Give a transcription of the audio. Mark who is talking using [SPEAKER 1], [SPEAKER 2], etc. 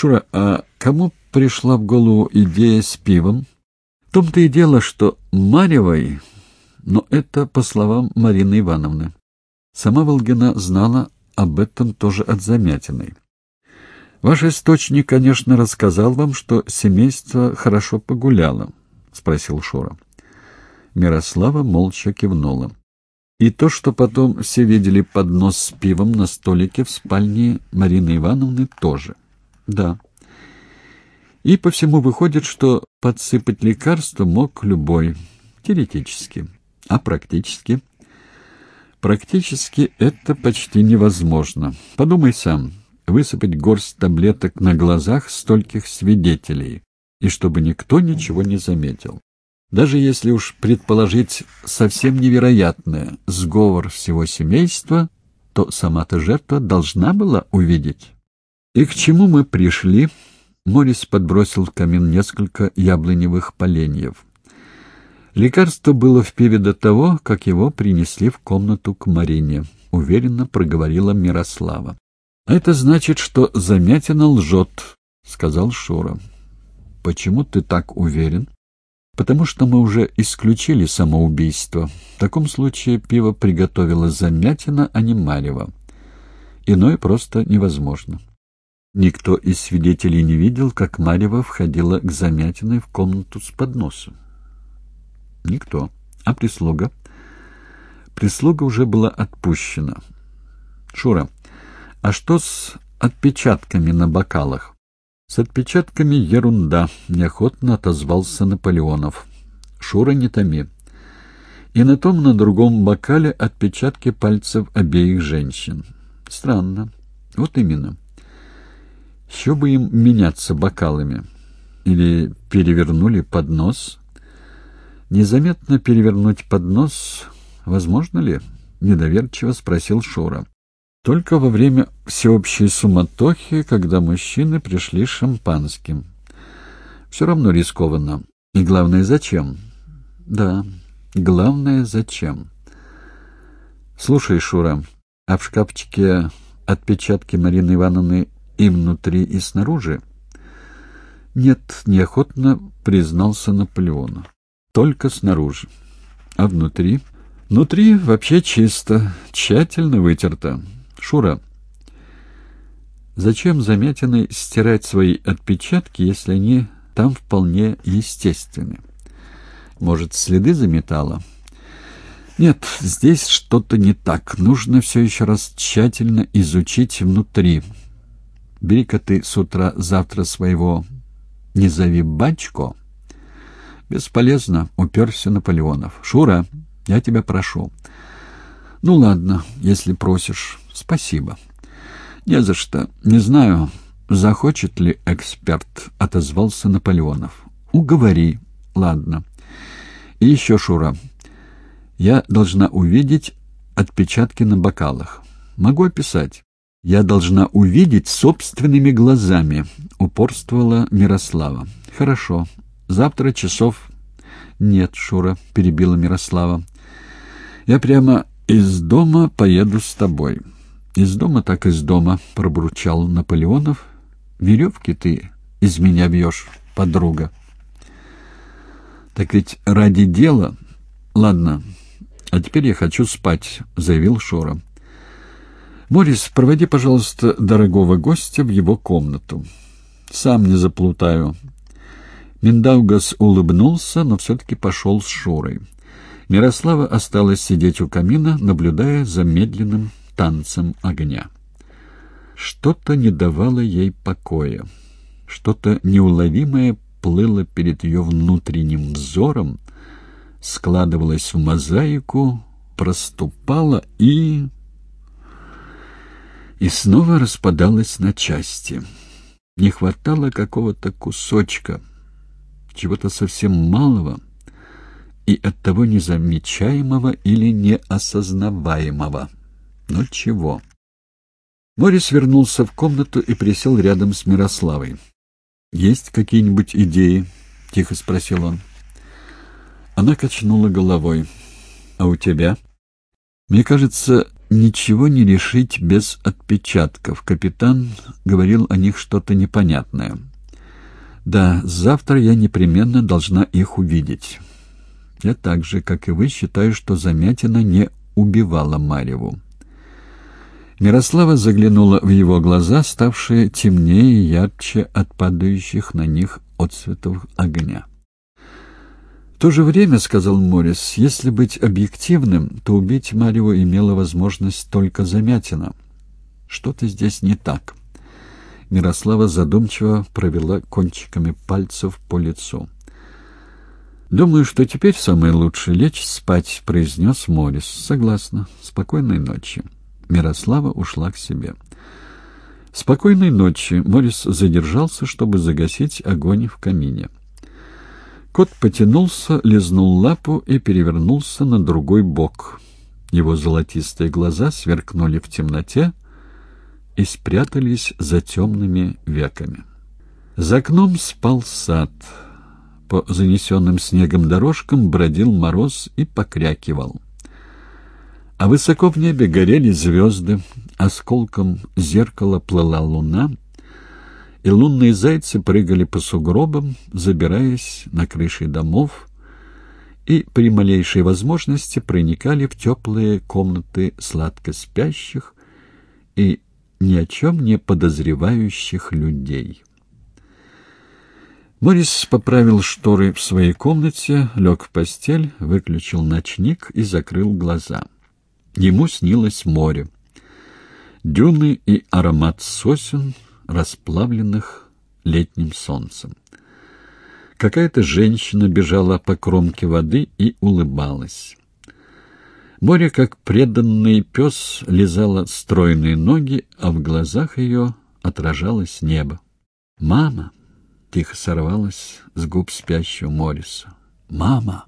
[SPEAKER 1] Шура, а кому пришла в голову идея с пивом? В том-то и дело, что Марьевой, но это по словам Марины Ивановны. Сама Волгина знала об этом тоже от Замятиной. «Ваш источник, конечно, рассказал вам, что семейство хорошо погуляло», — спросил Шура. Мирослава молча кивнула. И то, что потом все видели поднос с пивом на столике в спальне Марины Ивановны, тоже. Да. И по всему выходит, что подсыпать лекарство мог любой, теоретически. А практически? Практически это почти невозможно. Подумай сам, высыпать горсть таблеток на глазах стольких свидетелей, и чтобы никто ничего не заметил. Даже если уж предположить совсем невероятное сговор всего семейства, то сама-то жертва должна была увидеть. И к чему мы пришли? Морис подбросил в камин несколько яблоневых поленьев. Лекарство было в пиве до того, как его принесли в комнату к Марине, уверенно проговорила Мирослава. «Это значит, что Замятина лжет», — сказал Шура. «Почему ты так уверен?» потому что мы уже исключили самоубийство. В таком случае пиво приготовила Замятина, а не Марева. Иное просто невозможно. Никто из свидетелей не видел, как Марева входила к Замятиной в комнату с подносом. Никто. А прислуга? Прислуга уже была отпущена. Шура, а что с отпечатками на бокалах? «С отпечатками ерунда», — неохотно отозвался Наполеонов. «Шура, не томи». И на том, на другом бокале отпечатки пальцев обеих женщин. Странно. Вот именно. Еще бы им меняться бокалами. Или перевернули поднос. Незаметно перевернуть поднос возможно ли? Недоверчиво спросил Шура. Только во время всеобщей суматохи, когда мужчины пришли шампанским. Все равно рискованно. И главное, зачем? Да, главное, зачем? Слушай, Шура, а в шкафчике отпечатки Марины Ивановны и внутри, и снаружи? Нет, неохотно признался Наполеон. Только снаружи. А внутри? Внутри вообще чисто, тщательно вытерто. Шура, зачем Замятиной стирать свои отпечатки, если они там вполне естественны? Может, следы заметала? Нет, здесь что-то не так. Нужно все еще раз тщательно изучить внутри. Бери-ка ты с утра завтра своего «не зови бачко». Бесполезно, уперся Наполеонов. «Шура, я тебя прошу». «Ну ладно, если просишь». «Спасибо». «Не за что. Не знаю, захочет ли эксперт», — отозвался Наполеонов. «Уговори. Ладно. И еще, Шура, я должна увидеть отпечатки на бокалах. Могу описать?» «Я должна увидеть собственными глазами», — упорствовала Мирослава. «Хорошо. Завтра часов...» «Нет, Шура», — перебила Мирослава. «Я прямо из дома поеду с тобой». «Из дома так из дома», — пробурчал Наполеонов. «Веревки ты из меня бьешь, подруга». «Так ведь ради дела...» «Ладно, а теперь я хочу спать», — заявил Шора. «Морис, проводи, пожалуйста, дорогого гостя в его комнату. Сам не заплутаю». Миндаугас улыбнулся, но все-таки пошел с Шурой. Мирослава осталась сидеть у камина, наблюдая за медленным танцем огня. Что-то не давало ей покоя, что-то неуловимое плыло перед ее внутренним взором, складывалось в мозаику, проступало и... и снова распадалось на части. Не хватало какого-то кусочка, чего-то совсем малого и оттого незамечаемого или неосознаваемого. Но чего? Морис вернулся в комнату и присел рядом с Мирославой. «Есть какие-нибудь идеи?» — тихо спросил он. Она качнула головой. «А у тебя?» «Мне кажется, ничего не решить без отпечатков. Капитан говорил о них что-то непонятное. Да, завтра я непременно должна их увидеть. Я так же, как и вы, считаю, что Замятина не убивала Марьеву. Мирослава заглянула в его глаза, ставшие темнее и ярче от падающих на них отцветов огня. «В то же время, — сказал Морис, — если быть объективным, то убить Марьеву имела возможность только Замятина. Что-то здесь не так». Мирослава задумчиво провела кончиками пальцев по лицу. «Думаю, что теперь самое лучшее — лечь спать», — произнес Морис. «Согласна. Спокойной ночи». Мирослава ушла к себе. «Спокойной ночи!» Морис задержался, чтобы загасить огонь в камине. Кот потянулся, лизнул лапу и перевернулся на другой бок. Его золотистые глаза сверкнули в темноте и спрятались за темными веками. За окном спал сад. По занесенным снегом дорожкам бродил мороз и покрякивал. А высоко в небе горели звезды, осколком зеркала плыла луна, и лунные зайцы прыгали по сугробам, забираясь на крыши домов, и при малейшей возможности проникали в теплые комнаты сладко спящих и ни о чем не подозревающих людей. Морис поправил шторы в своей комнате, лег в постель, выключил ночник и закрыл глаза. Ему снилось море. Дюны и аромат сосен, расплавленных летним солнцем. Какая-то женщина бежала по кромке воды и улыбалась. Море, как преданный пес, лизало стройные ноги, а в глазах ее отражалось небо. «Мама!» — тихо сорвалась с губ спящего Мориса. «Мама!»